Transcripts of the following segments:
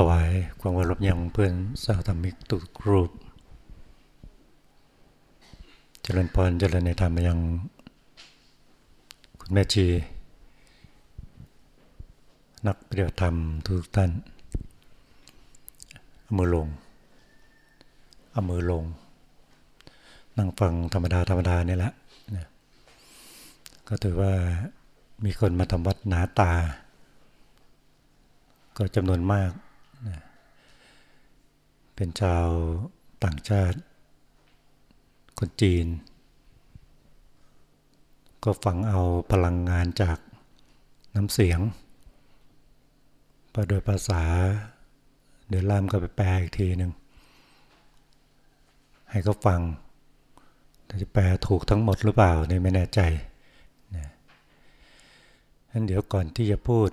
ถวายความเคารพยังเพื่อนสาวธรรมิกตุกรูป เจริญพรเจริญในธรรมยัง คุณแม่ชี นักปฏิบัติธรรมทุกท่านเอามือลงเอามือลง นั่งฟังธรรมดาธรรมดานี่แหละก็ถือว่ามีคนมาทำวัดหนาตา ก็จำนวนมาก เป็นชาวต่างชาติ คนจีน ก็ฟังเอาพลังงานจากน้ำเสียงไปโดยภาษา เดี๋ยวล่ามก็ไปแปลอีกทีหนึ่ง ให้เขาฟังแต่จะแปลถูกทั้งหมดหรือเปล่าเนี่ยไม่แน่ใจนะงั้นเดี๋ยวก่อนที่จะพูด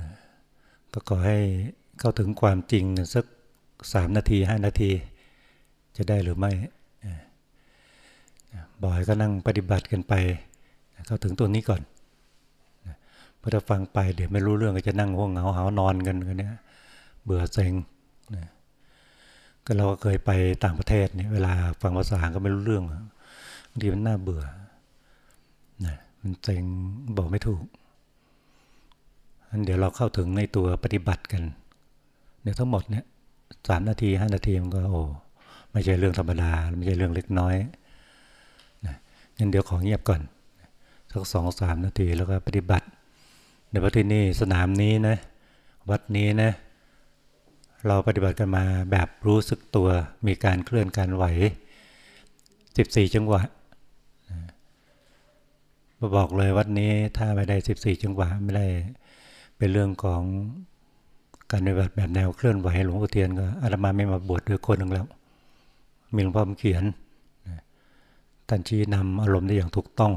นะก็ขอให้ เข้าถึงความจริงสักสามนาทีห้านาที จะได้หรือไม่บ่อยก็นั่งปฏิบัติกันไป เข้าถึงตัวนี้ก่อนพอถ้าฟังไปเดี๋ยวไม่รู้เรื่องก็จะนั่งห้องเหงาหานอนกันกันเนี่ยเบื่อเซ็งก็เราก็เคยไปต่างประเทศเนี่ยเวลาฟังภาษาก็ไม่รู้เรื่องบางทีมันน่าเบื่อนะมันเซ็งบอกไม่ถูกอันเดี๋ยวเราเข้าถึงในตัวปฏิบัติกัน เดี๋ยวทั้งหมดเนี่ยสามนาทีห้านาทีมันก็โอ้ไม่ใช่เรื่องธรรมดาไม่ใช่เรื่องเล็กน้อยนะงั้นเดี๋ยวขอเงียบก่อนสักสองสามนาทีแล้วก็ปฏิบัติในวัดที่นี่สนามนี้นะวัดนี้นะเราปฏิบัติกันมาแบบรู้สึกตัวมีการเคลื่อนการไหว 14 จังหวะบอกเลยวัดนี้ถ้าไม่ได้ 14 จังหวะไม่ได้เป็นเรื่องของ การปฏิบัติแบบแนวเคลื่อนไหวหลวงพ่อเทียนก็อาตมาไม่มาบวชด้วยคนหนึ่งแล้ว มีหลวงพ่อเขียนท่านชี้นำอารมณ์ได้อย่างถูกต้อง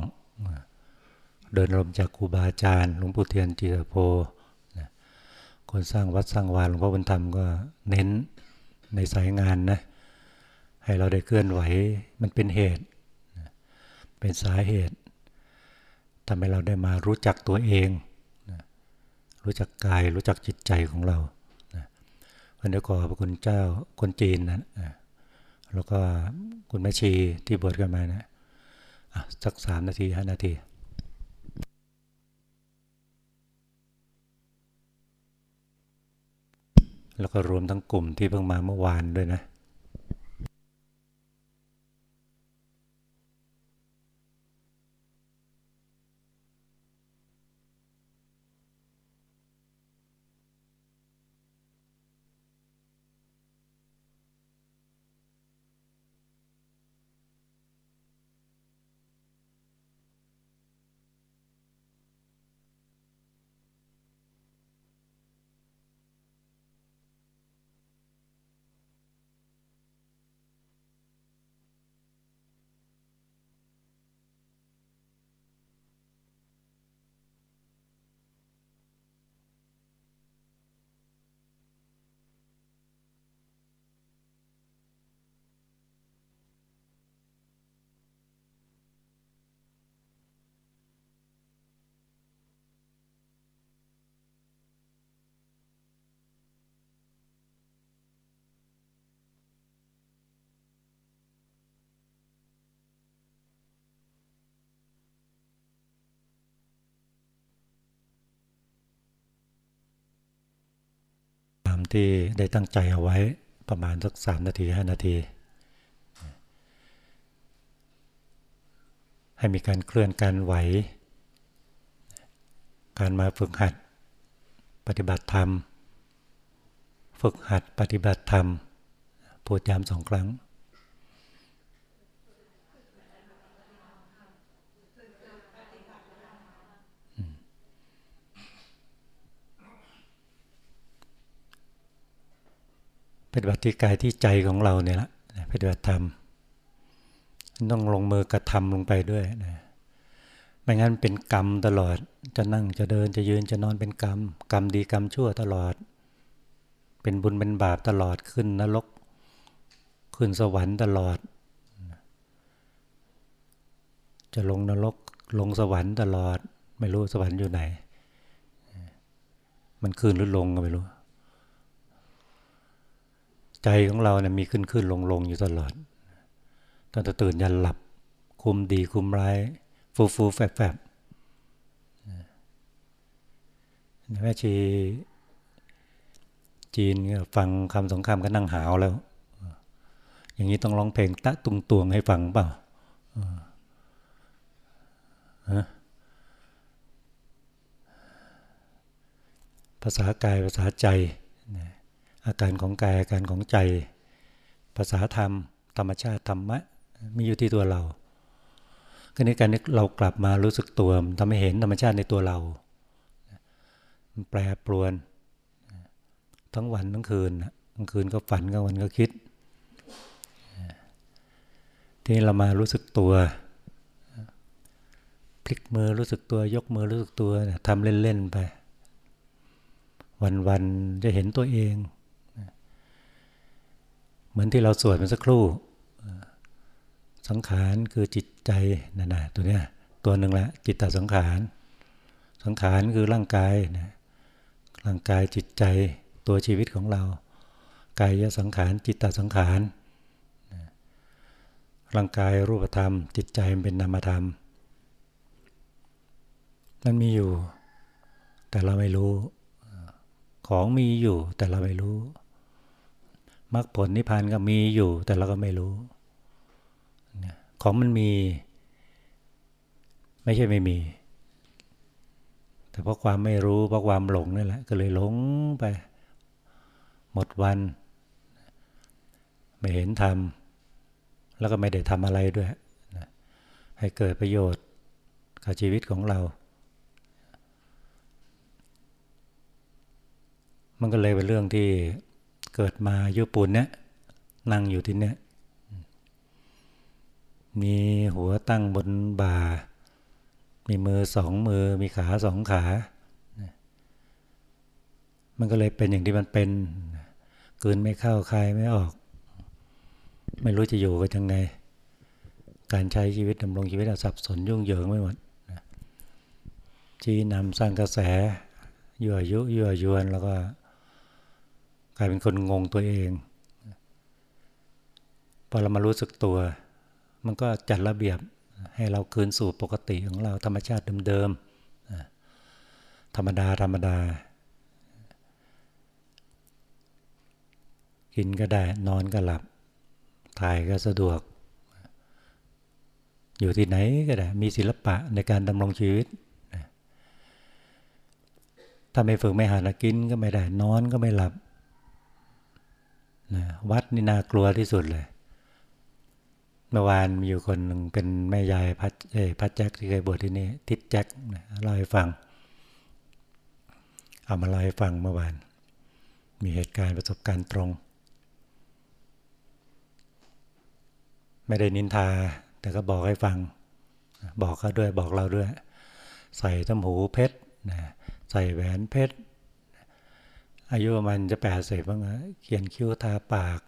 เดินอารมณ์จากครูบาอาจารย์ หลวงปู่เทียนจิตโพคนสร้างวัดสร้างวาหลวงพ่อบุญธรรมก็เน้นในสายงานนะให้เราได้เคลื่อนไหวมันเป็นเหตุ เป็นสาเหตุทำให้เราได้มารู้จักตัวเอง รู้จักกายรู้จักจิตใจของเราวันนี้ขอพระคุณเจ้าคนจีนนะแล้วก็คุณแม่ชีที่บวชกันมานะสักสามนาทีห้านาทีแล้วก็รวมทั้งกลุ่มที่เพิ่งมาเมื่อวานด้วยนะ ตามที่ได้ตั้งใจเอาไว้ประมาณสักสามนาทีห้านาที ให้มีการเคลื่อนการไหว การมาฝึกหัด ปฏิบัติธรรม ฝึกหัดปฏิบัติธรรมพูดย้ำสองครั้ง ปฏิบัติที่กายที่ใจของเราเนี่ยละปฏิบัติธรรมต้องลงมือกระทำลงไปด้วยนะไม่งั้นเป็นกรรมตลอด จะนั่งจะเดินจะยืนจะนอนเป็นกรรม กรรมดีกรรมชั่วตลอด เป็นบุญเป็นบาปตลอดขึ้นนรก ขึ้นสวรรค์ตลอด จะลงนรกลงสวรรค์ตลอด ไม่รู้สวรรค์อยู่ไหน มันขึ้นหรือลงก็ไม่รู้ ใจของเราเนี่ยมีขึ้นขึ้นลงลงอยู่ตลอดตั้งแต่ตื่นยันหลับ คุมดีคุมร้าย ฟูฟูแฝบแฝบแม่ชีจีนฟังคำสงครามก็นั่งหาวแล้ว อย่างนี้ต้องร้องเพลงตะตุงตวงให้ฟังเปล่าภาษากายภาษาใจ อาการของกายอาการของใจ ภาษาธรรม ธรรมชาติธรรมะมีอยู่ที่ตัวเราก็ในการเรากลับมารู้สึกตัวทำให้เห็นธรรมชาติในตัวเรา แปรปรวน ทั้งวันทั้งคืนกลางคืนก็ฝันกลางวันก็คิด ที่เรามารู้สึกตัว พลิกมือรู้สึกตัวยกมือรู้สึกตัวทำเล่น ๆ ไป วัน ๆ จะเห็นตัวเอง เหมือนที่เราสวดเมันสักครู่ สังขารคือจิตใจนั่นะตัวเนี้ยตัวหนึ่งละจิตตสังขาร สังขารคือร่างกายนะร่างกายจิตใจตัวชีวิตของเรา กายสังขารจิตตสังขารร่างกายรูปธรรม จิตใจเป็นนามธรรม มันมีอยู่ แต่เราไม่รู้ ของมีอยู่แต่เราไม่รู้ มรรคผลนิพพานก็มีอยู่ แต่เราก็ไม่รู้ ของมันมี ไม่ใช่ไม่มี แต่เพราะความไม่รู้เพราะความหลงนี่แหละ ก็เลยหลงไป หมดวัน ไม่เห็นธรรมแล้วก็ไม่ได้ทำอะไรด้วยให้เกิดประโยชน์กับชีวิตของเรา มันก็เลยเป็นเรื่องที่ เกิดมาญี่ปุ่นเนี่ยนั่งอยู่ที่เนี่ยมีหัวตั้งบนบ่า มีมือสองมือ มีขาสองขา มันก็เลยเป็นอย่างที่มันเป็นกืนไม่เข้าคายไม่ออก ไม่รู้จะอยู่กันยังไง การใช้ชีวิตดำรงชีวิตสับสนยุ่งเหยิงไม่หมดชี้นำสร้างกระแสยั่วยุยั่วยวนแล้วก็ กลายเป็นคนงงตัวเอง พอเรามารู้สึกตัว มันก็จัดระเบียบให้เราคืนสู่ปกติของเราธรรมชาติเดิมๆ ธรรมดาธรรมดา กินก็ได้ นอนก็หลับ ถ่ายก็สะดวก อยู่ที่ไหนก็ได้ มีศิลปะในการดำรงชีวิต ถ้าไม่ฝึกไม่หากินก็ไม่ได้ นอนก็ไม่หลับ นะวัดนี่น่ากลัวที่สุดเลย เมื่อวานมีอยู่คนหนึ่งเป็นแม่ยายพัดเอพัดแจ็คที่เคยบวชที่นี่ ทิดแจ็คเล่าให้ฟัง เอามาเล่าให้ฟังเมื่อวาน มีเหตุการณ์ประสบการณ์ตรง ไม่ได้นินทา แต่ก็บอกให้ฟัง บอกเขาด้วยบอกเราด้วย ใส่ต้มหูเพชรใส่แหวนเพชร อายุประมาณจะแปดสิบบ้างเขียนคิ้วทาปาก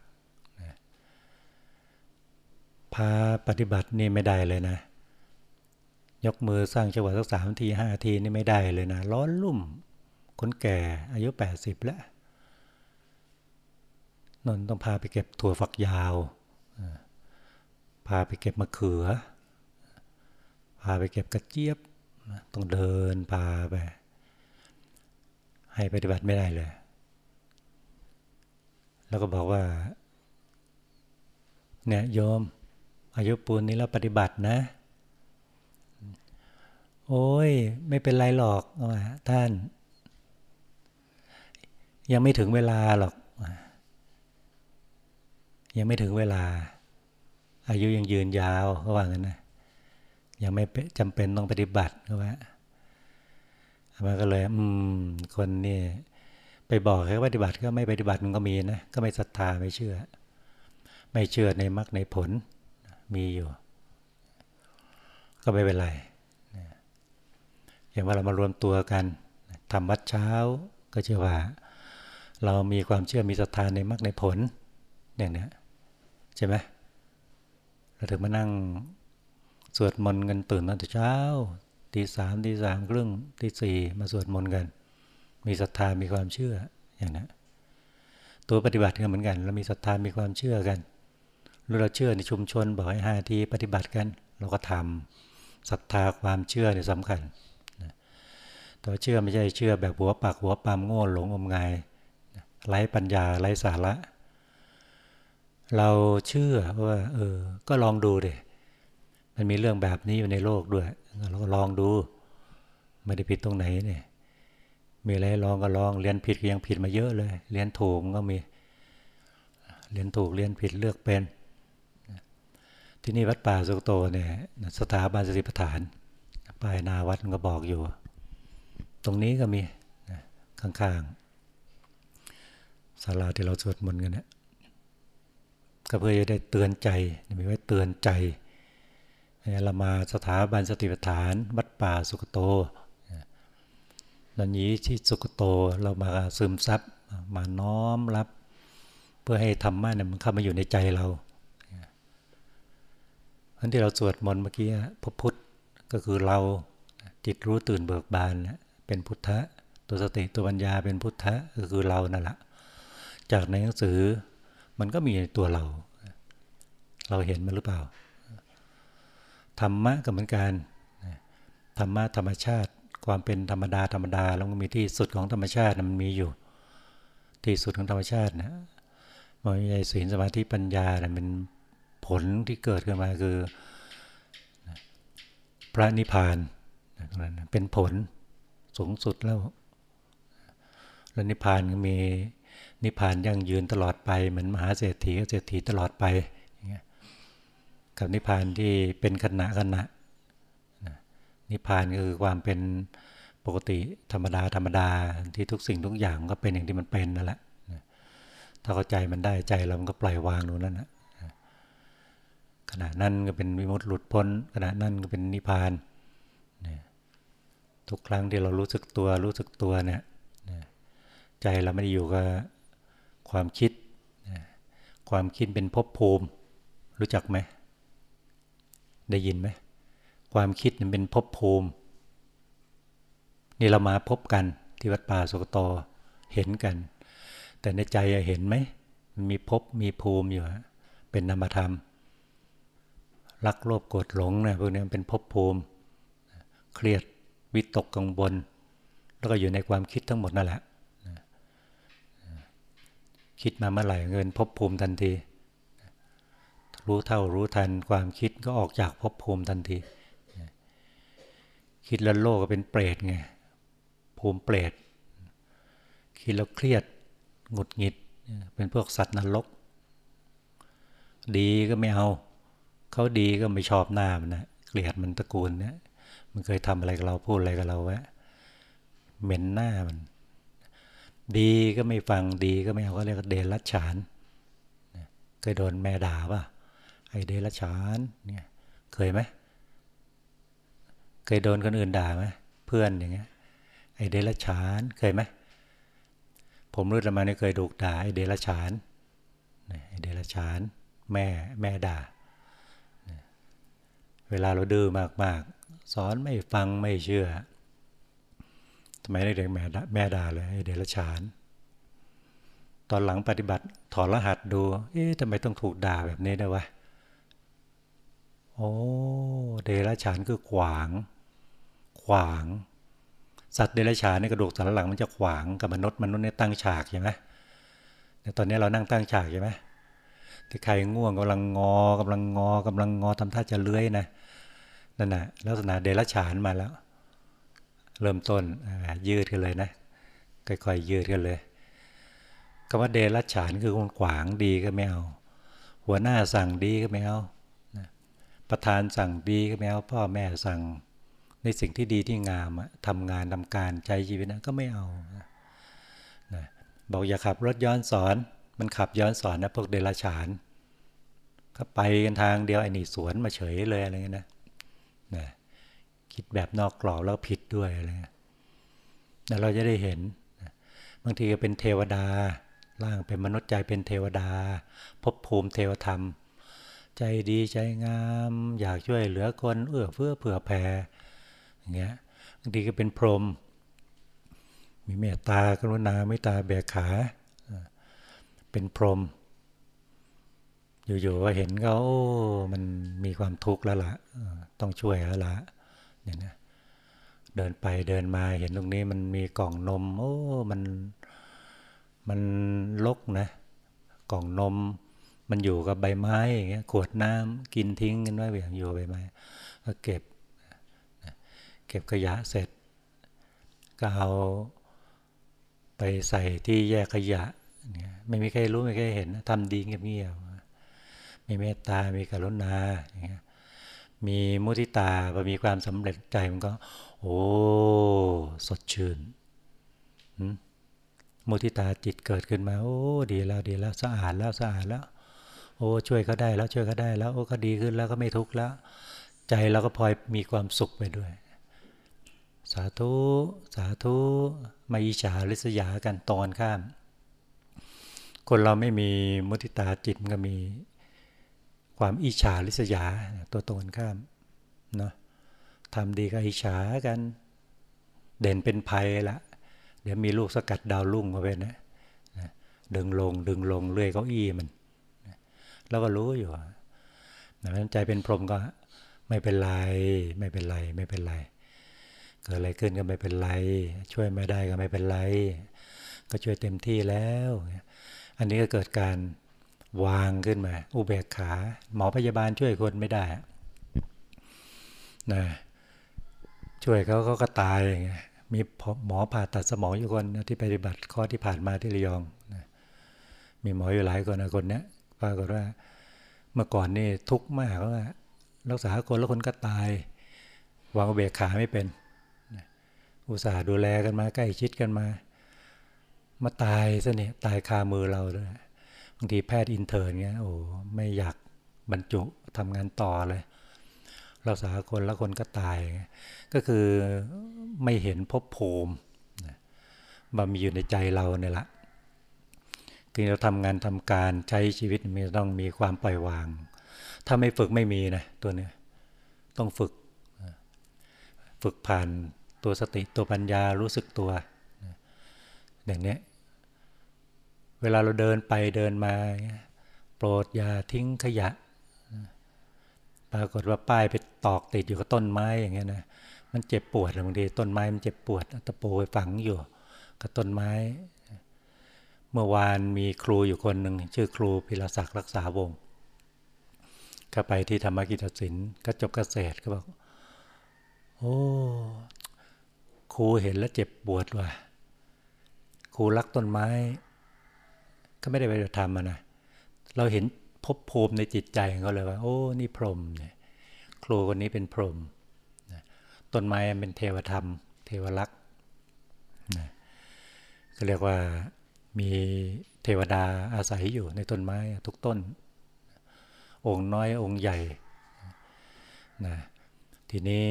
พาปฏิบัตินี่ไม่ได้เลยนะ ยกมือสร้างจังหวะสักสามทีห้าทีนี่ไม่ได้เลยนะ ร้อนลุ่ม คนแก่อายุแปดสิบแล้วนนต้องพาไปเก็บถั่วฝักยาว พาไปเก็บมะเขือ พาไปเก็บกระเจี๊ยบ ต้องเดินพาไป ให้ปฏิบัติไม่ได้เลย แล้วก็บอกว่า เนี่ยโยม อายุปูนนี้เราปฏิบัตินะ โอ้ย ไม่เป็นไรหรอกท่าน ยังไม่ถึงเวลาหรอก ยังไม่ถึงเวลา อายุยังยืนยาวเขาว่างั้นนะยังไม่จำเป็นต้องปฏิบัติเขาว่ามันก็เลย อืม คนนี่ ไปบอกให้ปฏิบัติก็ไม่ปฏิบัติมันก็มีนะ ก็ไม่ศรัทธาไม่เชื่อ ไม่เชื่อในมรรคในผลมีอยู่ ก็ไม่เป็นไรอย่างว่าเรามารวมตัวกันทำวัดเช้าก็เชื่อว่า เรามีความเชื่อมีศรัทธาในมรรคในผลอย่างนี้ใช่ไหมเราถึงมานั่งสวดมนต์กันตื่นตอนเช้าตีสามตีสามครึ่งตีสี่มาสวดมนต์กัน มีศรัทธามีความเชื่ออย่างนั้นตัวปฏิบัติก็เหมือนกัน เรามีศรัทธามีความเชื่อกันเราเชื่อในชุมชนบอกให้ห้าทีปฏิบัติกัน เราก็ทำศรัทธาความเชื่อเนี่ยสำคัญตัวเชื่อไม่ใช่เชื่อแบบหัวปากหัวปามโง่หลงงมงายไร้ปัญญาไร้สาระ เราเชื่อว่าเออ ก็ลองดูเดมันมีเรื่องแบบนี้อยู่ในโลกด้วย เราก็ลองดู ไม่ได้ผิดตรงไหนเนี่ย มีอะไรลองก็ลอง เรียนผิดก็ยังผิดมาเยอะเลย เรียนถูกก็มี เรียนถูกเรียนผิดเลือกเป็น ที่นี่วัดป่าสุกโตเนี่ยสถาบันสติปัฏฐานป้ายนาวัดมันก็บอกอยู่ ตรงนี้ก็มีข้างๆศาลาที่เราสวดมนต์กันเนี่ยก็เพื่อจะได้เตือนใจมีไว้เตือนใจเรามาสถาบันสติปัฏฐาน วัดป่าสุกโต นันนี้ที่สุกโตเรามาซึมซับมาน้อมรับ เพื่อให้ธรรมะเนี่ยมันเข้ามาอยู่ในใจเราอันที่เราสวดมนต์เมื่อกี้พระพุทธก็คือเราจิตรู้ตื่นเบิกบานเป็นพุทธะตัวสติตัวปัญญาเป็นพุทธะก็คือเรานั่นแหละจากในหนังสือมันก็มีตัวเรา เราเห็นมันหรือเปล่า ธรรมะก็เหมือนกันธรรมะธรรมชาติ ความเป็นธรรมดาธรรมดาแล้วก็มีที่สุดของธรรมชาติมันมีอยู่ ที่สุดของธรรมชาตินะมันม่ใช่ศีลสมาธิปัญญานะเป็นผลที่เกิดขึ้นมาคือ พระนิพพานเป็นผลสูงสุดแล้วแล้วนิพพานก็มีนิพพานยั่งยืนตลอดไปเหมือนมหาเศรษฐีเศรษฐีตลอดไปกับนิพพานที่เป็นขณะขณะ นิพพานคือความเป็นปกติธรรมดาธรรมดาที่ทุกสิ่งทุกอย่างก็เป็นอย่างที่มันเป็นนั่นแหละถ้าเข้าใจมันได้ใจเรามันก็ปล่อยวางตรงนั้นนะขณะนั้นก็เป็นวิมุตติหลุดพ้น ขณะนั้นก็เป็นนิพพานทุกครั้งที่เรารู้สึกตัวรู้สึกตัวเนี่ยใจเราไม่ได้อยู่กับความคิด ความคิดเป็นภพภูมิ รู้จักไหม ได้ยินไหม ความคิดเป็นภพภูมิ นี่เรามาพบกันที่วัดป่าสุกโตเห็นกัน แต่ในใจเห็นไหมมันมีภพมีภูมิอยู่เป็นนามธรรม รักโลภโกรธหลงเนี่ยพวกนี้มันเป็นภพภูมิ เครียดวิตกกังวลแล้วก็อยู่ในความคิดทั้งหมดนั่นแหละคิดมาเมื่อไหร่เงินภพภูมิทันที รู้เท่ารู้ทันความคิดก็ออกจากภพภูมิทันที คิดแล้วโลกก็เป็นเปรตไงภูมิเปรตคิดแล้วเครียดหงุดหงิด เป็นพวกสัตว์นรก ดีก็ไม่เอา เขาดีก็ไม่ชอบหน้ามันนะเกลียดมันตระกูลเนี่ยมันเคยทำอะไรกับเราพูดอะไรกับเราวะเหม็นหน้ามัน ดีก็ไม่ฟังดีก็ไม่เอาก็เรียกเดรัจฉานเคยโดนแม่ด่าป่ะไอเดรัจฉานเนี่ยเคยไหม เคยโดนคนอื่นด่าไหมเพื่อนอย่างเงี้ยไอเดรัจฉานเคยไหมผมรู้มาเนี่ยเคยถูกด่าไอเดรัจฉานไอเดรัจฉานแม่แม่ด่า เวลาเราดื้อมากๆ สอนไม่ฟังไม่เชื่อทำไมเด็กแม่แม่ด่าเลยไอเดรัจฉาน ตอนหลังปฏิบัติถอดรหัสดู เอ๊ะทำไมต้องถูกด่าแบบนี้ด้วยวะโอ้เดรัจฉานคือขวาง วาง สัตว์เดรัจฉานในกระดูกสันหลังมันจะขวางกับมนุษย์มนุษย์เนี่ยตั้งฉากใช่ไหมแต่ตอนนี้เรานั่งตั้งฉากใช่ไหมที่ใครง่วงกำลังงอกำลังงอกำลังงอทำท่าจะเลื้อยนะนั่นนะลักษณะเดรัจฉานมาแล้ว เริ่มต้นยืดกันเลยนะค่อยๆยืดกันเลยคำว่าเดรัจฉานคือคนขวางดีก็ไม่เอาหัวหน้าสั่งดีก็ไม่เอาประธานสั่งดีก็ไม่เอาพ่อแม่สั่ง ในสิ่งที่ดีที่งามทำงานทำการใจชีวิตนะก็ไม่เอานะบอกอย่าขับรถย้อนสอน มันขับย้อนสอนนะพวกเดรัจฉานก็ไปกันทางเดียวไอ้นี่สวนมาเฉยเลยอะไรเงี้ยนะนะคิดแบบนอกกรอบแล้วผิดด้วยอะไรแต่เราจะได้เห็นบางทีก็เป็นเทวดาร่างเป็นมนุษย์ใจเป็นเทวดาพบภูมิเทวธรรม ใจดีใจงาม อยากช่วยเหลือคนเอื้อเฟื้อเผื่อแผ่ เงี้ยบางทีก็เป็นพรหมมีเมตตากรุณาไม่ตาแบกขา เป็นพรหมอยู่ๆก็เห็นเขาโอ้มันมีความทุกข์แล้วล่ะต้องช่วยแล้วล่ะเนี่ยนะเดินไปเดินมาเห็นตรงนี้มันมีกล่องนม โอ้มันมันลกนะ กล่องนม มันอยู่กับใบไม้อย่างเงี้ยขวดน้ำกินทิ้งกันไว้อย่างอยู่ใบไม้ก็เก็บ เก็บขยะเสร็จ ก็เอาไปใส่ที่แยกขยะไม่มีใครรู้ไม่มีใครเห็นทำดีเงียบๆมีเมตตา มีกรุณาอย่างเงี้ยมีมุทิตาพอมีความสำเร็จใจมันก็ โอ้สดชื่นมุทิตาจิตเกิดขึ้นมา โอ้ดีแล้วดีแล้วสะอาดแล้วสะอาดแล้ว โอ้ช่วยเขาได้แล้วช่วยเขาได้แล้ว โอ้ก็ดีขึ้นแล้วก็ไม่ทุกข์แล้ว ใจเราก็พลอยมีความสุขไปด้วย สาธุ สาธุมาอิจฉาริษยากันตอนข้าม คนเราไม่มีมุทิตาจิตก็มีความอิจฉาริษยาตัวตนข้ามเนาะทำดีก็อิจฉากัน เด่นเป็นภัยละเดี๋ยวมีลูกสกัดดาวลุ่งมาเป็นนะดึงลงดึงลงเรื่อยเก้าอี้มันแล้วก็รู้อยู่นั้นใจเป็นพรหมก็ไม่เป็นไร ไม่เป็นไร ไม่เป็นไร กิดอะไรขึ้นก็ไม่เป็นไร ช่วยไม่ได้ก็ไม่เป็นไร ก็ช่วยเต็มที่แล้ว อันนี้ก็เกิดการวางขึ้นมา อุเบกขา หมอพยาบาลช่วยคนไม่ได้นะช่วยเขาเขาก็ตายอย่างเงี้ยมีหมอผ่าตัดสมองอยู่คนที่ปฏิบัติข้อที่ผ่านมาที่ระยองนะมีหมออยู่หลายคนนะคนเนี้ยปรากฏว่าเมื่อก่อนนี่ทุกข์มากว่ารักษาคนแล้วคนก็ตาย วางอุเบกขาไม่เป็น อุตส่าห์ดูแลกันมาใกล้ชิดกันมา มาตายซะเนี่ยตายคามือเราด้วยบางทีแพทย์อินเทอร์เงี้ยโอ้ไม่อยากบรรจุทำงานต่อเลยรักษาคนแล้วคนก็ตาย ก็คือไม่เห็นพบภูมิมันมีอยู่ในใจเราเนี่ยละคือเราทำงานทำการใช้ชีวิตมีต้องมีความปล่อยวาง ถ้าไม่ฝึกไม่มีนะตัวเนี้ยต้องฝึก ฝึกผ่าน ตัวสติตัวปัญญารู้สึกตัวอย่างนี้เวลาเราเดินไปเดินมาโปรดอย่าทิ้งขยะ ปรากฏว่าป้ายไปตอกติดอยู่กับต้นไม้อย่างเงี้ยนะมันเจ็บปวดบางทีต้นไม้มันเจ็บปวดตะปูไปฝังอยู่กับต้นไม้ เมื่อวานมีครูอยู่คนหนึ่งชื่อครูพิรศักดิ์รักษาวงก็ไปที่ธรรมกิจศิลป์ก็จบเกษตรก็บอกโอ้ ครูเห็นแล้วเจ็บปวดว่ะครูรักต้นไม้ ก็ไม่ได้ไปทำนะเราเห็นพบภูมิในจิตใจของเขาเลยว่า โอ้นี่พรหมเนี่ยครูคนนี้เป็นพรหมต้นไม้เป็นเทวธรรม เทวลักษณ์ก็เรียกว่ามีเทวดาอาศัยอยู่ในต้นไม้ทุกต้น องค์น้อยองค์ใหญ่นะทีนี้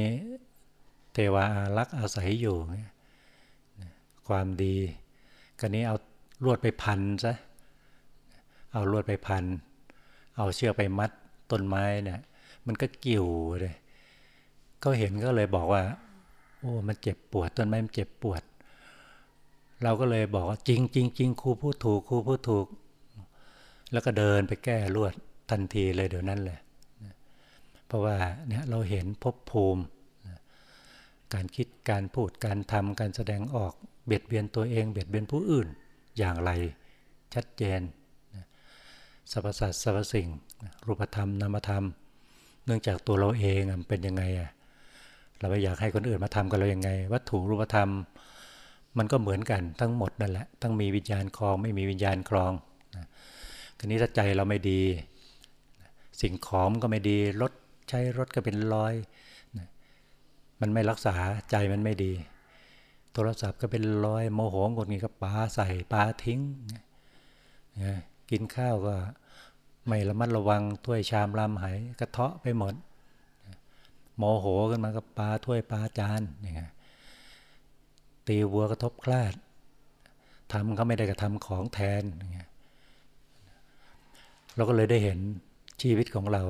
ทวารักษ์อาศัยอยู่ ความดีก็นี้เอาลวดไปพันซะเอาลวดไปพัน เอาเชือกไปมัดต้นไม้เนี่ยมันก็กิ่วเลยก็เห็นก็เลยบอกว่า โอ้มันเจ็บปวดต้นไม้มันเจ็บปวด เราก็เลยบอกว่าจริงจริงจริงครูพูดถูกครูพูดถูก แล้วก็เดินไปแก้ลวดทันทีเลยเดี๋ยวนั้นเลยเพราะว่าเนี่ยเราเห็นภพภูมิ การคิดการพูดการทำการแสดงออกเบียดเบียนตัวเองเบียดเบียนผู้อื่นอย่างไรชัดเจนสรรพสัตว์สรรพสิ่ง รูปธรรมนามธรรม เนื่องจากตัวเราเองมันเป็นยังไงอะเราไม่อยากให้คนอื่นมาทำกับเราอยังไง วัตถุรูปธรรม มันก็เหมือนกันทั้งหมดนั่นแหละต้องมีวิญญาณครองไม่มีวิญญาณครองทีนี้ถ้าใจเราไม่ดี สิ่งของก็ไม่ดีรถใช้รถก็เป็นรอย มันไม่รักษาใจมันไม่ดี โทรศัพท์ก็เป็นรอยโมโหงดงี้ก็ปาใส่ปาทิ้ง กินข้าวก็ไม่ระมัดระวังถ้วยชามลำไหกระเทาะไปหมด โมโหกันมาก็ปาถ้วยปาจานอย่างเงี้ยตีวัวกระทบคลาดทำเขาไม่ได้กระทำของแทนอย่างเงี้ยเราก็เลยได้เห็นชีวิตของเรา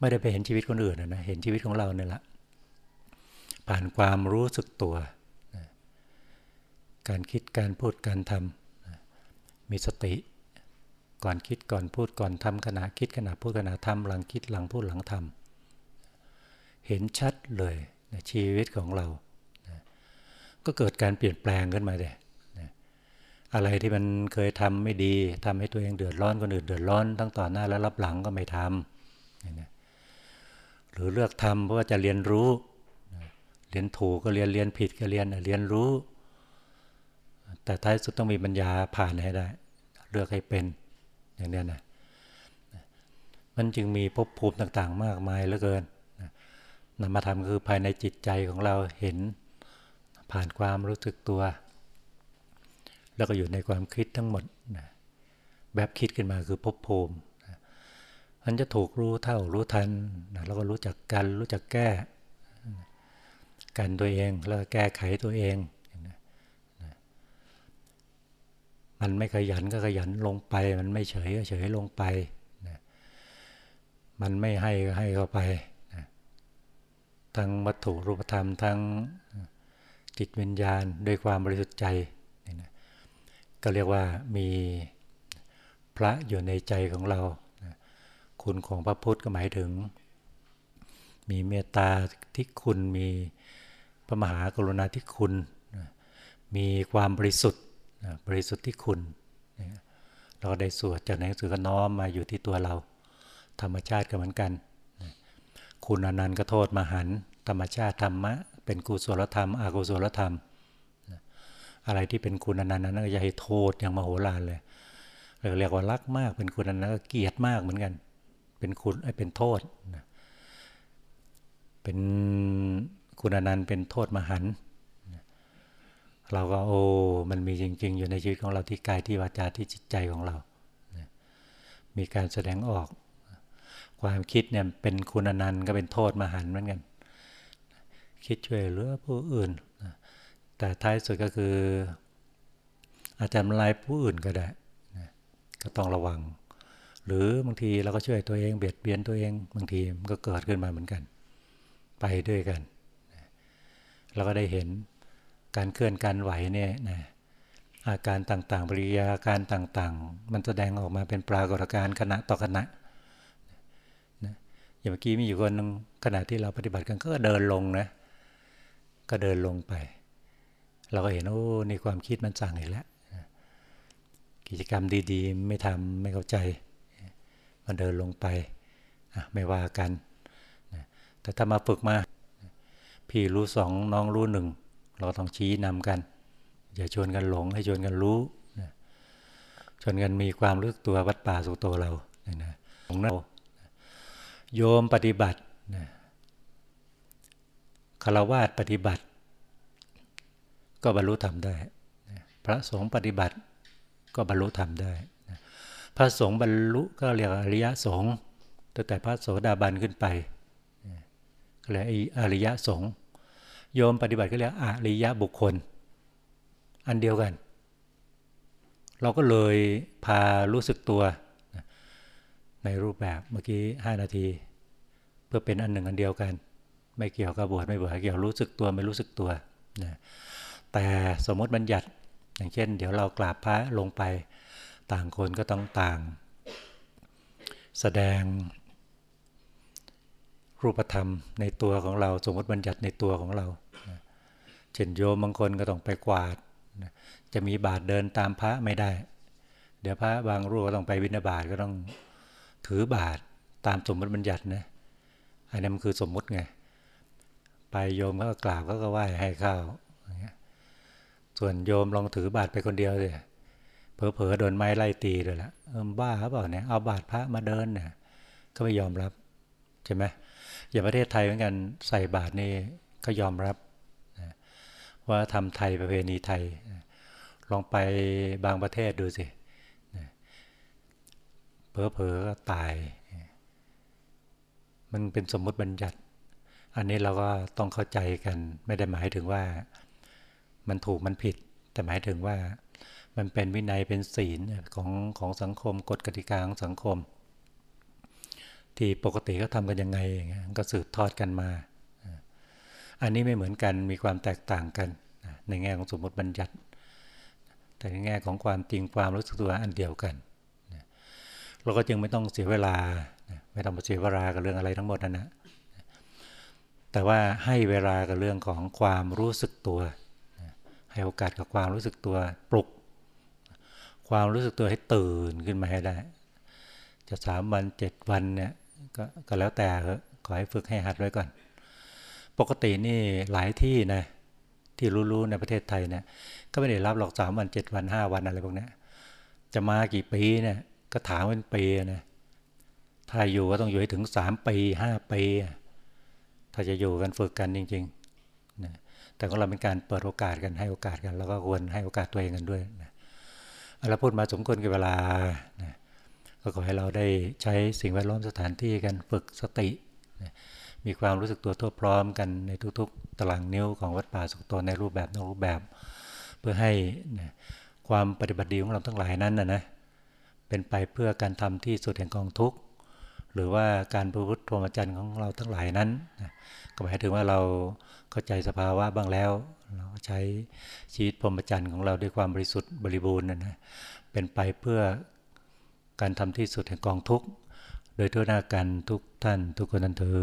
ไม่ได้ไปเห็นชีวิตคนอื่นนะเห็นชีวิตของเราเนี่ยแหละ ผ่านความรู้สึกตัว การคิดการพูดการทำมีสติ ก่อนคิดก่อนพูดก่อนทำขณะคิดขณะพูดขณะทำหลังคิดหลังพูดหลังทำเห็นชัดเลยนะชีวิตของเรานะก็เกิดการเปลี่ยนแปลงขึ้นมาเลยนะอะไรที่มันเคยทำไม่ดีทำให้ตัวเองเดือดร้อนคนอื่นเดือดร้อนทั้งต่อหน้าและรับหลังก็ไม่ทำนะหรือเลือกทำเพราะว่าจะเรียนรู้ เรียนถูกก็เรียนเรียนผิดก็เรียนเรียนรู้ แต่ท้ายสุดต้องมีปัญญาผ่านให้ได้ เลือกให้เป็นอย่างนี้นะมันจึงมีภพภูมิต่างๆ มากมายเหลือเกินนามธรรมคือภายในจิตใจของเราเห็นผ่านความรู้สึกตัว แล้วก็อยู่ในความคิดทั้งหมดแบบคิดขึ้นมาคือภพภูมิมันจะถูกรู้เท่ารู้ทันแล้วก็รู้จักกันรู้จักแก้ กันตัวเองแล้วแก้ไขตัวเองมันไม่ขยันก็ขยันลงไป มันไม่เฉยก็เฉยลงไปมันไม่ให้ก็ให้เข้าไปทั้งวัตถุรูปธรรมทั้งจิตวิญญาณด้วยความบริสุทธิ์ใจก็เรียกว่ามีพระอยู่ในใจของเรา คุณของพระพุทธก็หมายถึง มีเมตตาที่คุณมี พระมหากรุณาธิคุณ มีความบริสุทธิ์บริสุทธิ์ที่คุณ เราได้สวดจากหนังสือก็น้อมมาอยู่ที่ตัวเรา ธรรมชาติก็เหมือนกัน คุณอนันต์ก็โทษมหันธรรมชาติธรรมะ เป็นกุศลธรรม อกุศลธรรม อะไรที่เป็นคุณอนันต์นั้นก็จะให้โทษอย่างมโหฬารเลยเราเรียกว่ารักมากเป็นคุณอนันต์ก็เกลียดมากเหมือนกัน เป็นคุณเป็นโทษ เป็น คุณอนันต์เป็นโทษมหัน เราก็โอ้มันมีจริง ๆ อยู่ในชีวิตของเราที่กายที่วาจาที่จิตใจของเรา มีการแสดงออก ความคิดเนี่ยเป็นคุณอนันต์ก็เป็นโทษมหันเหมือนกัน คิดช่วยเหลือผู้อื่น แต่ท้ายสุดก็คือ อาจจะทำลายผู้อื่นก็ได้ก็ต้องระวัง หรือบางทีเราก็ช่วยตัวเองเบียดเบียนตัวเอง บางทีมันก็เกิดขึ้นมาเหมือนกัน ไปด้วยกัน เราก็ได้เห็นการเคลื่อนการไหวเนี่ยนะอาการต่างๆปริยาการต่างๆ มันแสดงออกมาเป็นปรากฏการณ์ขณะต่อขณะนะอย่างเมื่อกี้มีอยู่คนนึงขณะที่เราปฏิบัติกันก็เดินลงนะ ก็เดินลงไป เราก็เห็นโอ้ในความคิดมันสั่งอีกแล้วกิจกรรมดีๆ ไม่ทำไม่เข้าใจ มันเดินลงไปไม่ว่ากันแต่ถ้ามาฝึกมา พี่รู้สองน้องรู้หนึ่งเราต้องชี้นำกัน อย่าชวนกันหลงให้ชวนกันรู้นะชวนกันมีความรู้ตัววัดป่าสุโตเรานะนะของเราโยมปฏิบัตินะคารวาสปฏิบัติ ก็บรรลุธรรมได้ พระสงฆ์ปฏิบัติก็บรรลุธรรมได้ พระสงฆ์บรรลุก็เรียกอริยสงฆ์ตั้งแต่พระโสดาบันขึ้นไปก็เรียกอริยสงฆ์ โยมปฏิบัติก็เรียกอริยะบุคคล อันเดียวกัน เราก็เลยพารู้สึกตัว ในรูปแบบเมื่อกี้ห้านาที เพื่อเป็นอันหนึ่งอันเดียวกัน ไม่เกี่ยวกับบวชไม่บวชเกี่ยวรู้สึกตัวไม่รู้สึกตัวนะแต่สมมติบัญญัติอย่างเช่น เดี๋ยวเรากราบพระลงไปต่างคนก็ต้องต่าง แสดงรูปธรรมในตัวของเรา สมมติบัญญัติในตัวของเรา เช่นโยมบางคนก็ต้องไปกวาด จะมีบาทเดินตามพระไม่ได้ เดี๋ยวพระบางรูปก็ต้องไปวินาบาทก็ต้องถือบาทตามสมมติบัญญัตินะอันนี้มันคือสมมุติไง ไปโยมก็กราบก็ก็ไหว้ให้ข้าวส่วนโยมลองถือบาทไปคนเดียวเลยเผลอๆโดนไม้ไล่ตีเลยละเออบ้าครับเปล่าเนี่ยเอาบาทพระมาเดินเนี่ยก็ไม่ยอมรับใช่ไหมอย่างประเทศไทยเหมือนกันใส่บาทนี่ก็ยอมรับ ว่าทำไทยประเพณีไทย ลองไปบางประเทศดูสิเพอเพอก็ตาย มันเป็นสมมติบัญญัติ อันนี้เราก็ต้องเข้าใจกัน ไม่ได้หมายถึงว่ามันถูกมันผิด แต่หมายถึงว่ามันเป็นวินัยเป็นศีลของของสังคมกฎกติกาของสังคม ที่ปกติเขาทำกันยังไงก็สืบทอดกันมา อันนี้ไม่เหมือนกันมีความแตกต่างกันในแง่ของสมมติบัญญัติ แต่ในแง่ของความจริงความรู้สึกตัวอันเดียวกันเราก็จึงไม่ต้องเสียเวลาไม่ต้องมาเสียเวลากับเรื่องอะไรทั้งหมดนั่นนะแต่ว่าให้เวลากับเรื่องของความรู้สึกตัว ให้โอกาสกับความรู้สึกตัวปลุก ความรู้สึกตัวให้ตื่นขึ้นมาให้ได้ จะสามวันเจ็ดวันเนี่ยกก็แล้วแต่ขอให้ฝึกให้หัดไว้ก่อน ปกตินี่หลายที่นะที่รู้ๆในประเทศไทยเนี่ยก็ไม่ได้รับหรอกสามวันเจ็ดวันห้าวันอะไรพวกนี้จะมากี่ปีเนี่ยก็ถามเป็นปีนะถ้าอยู่ก็ต้องอยู่ให้ถึงสามปีห้าปีถ้าจะอยู่กันฝึกกันจริงๆนะแต่ของเราเป็นการเปิดโอกาสกันให้โอกาสกัน แล้วก็ควรให้โอกาสตัวเองกันด้วยนะเราพูดมาสมควรกับเวลานะก็ขอให้เราได้ใช้สิ่งแวดล้อมสถานที่กันฝึกสตินะ มีความรู้สึกตัวทั่วพร้อมกันในทุกๆตารางนิ้วของวัดป่าสุกตัวในรูปแบบนอกรูปแบบ เพื่อให้ความปฏิบัติดีของเราทั้งหลายนั้นนะนะเป็นไปเพื่อการทำที่สุดแห่งกองทุกข์หรือว่าการประพฤติพรหมจรรย์ของเราทั้งหลายนั้นนะก็หมายถึงว่าเราเข้าใจสภาวะบ้างแล้ว เราใช้ชีวิตพรหมจรรย์ของเราด้วยความบริสุทธิ์บริบูรณ์นะนะเป็นไปเพื่อการทำที่สุดแห่งกองทุกข์โดยทั่วหน้ากันทุกท่านทุกคนนั้นเธอ